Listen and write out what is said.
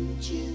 you.